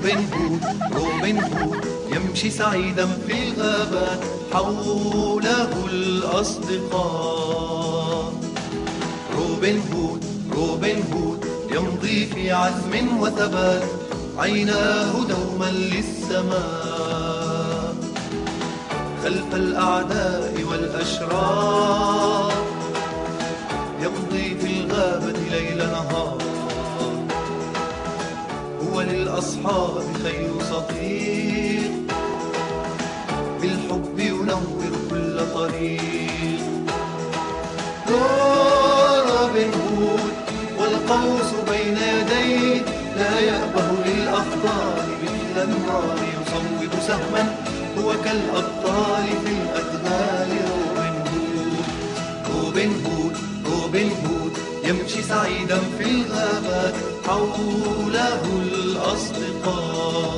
روبن هود روبن هود يمشي سعيدا في الغابات حوله الأصدقاء. روبن هود روبن هود يمضي في عزم وثبات عيناه دوما للسماء. خلف الأعداء والأشرار يمضي في الغابة ليل نهار. هو للأصحاب خير صديق. بالحب ينور كل طريق. روبن هود والقوس بين يديه لا يأبه للأخطار مثل النار يصوب سهما. هو كالأبطال في الأدغال روبن هود روبن هود روبن هود. يمشي سعيدا في الغابات حوله الأصدقاء.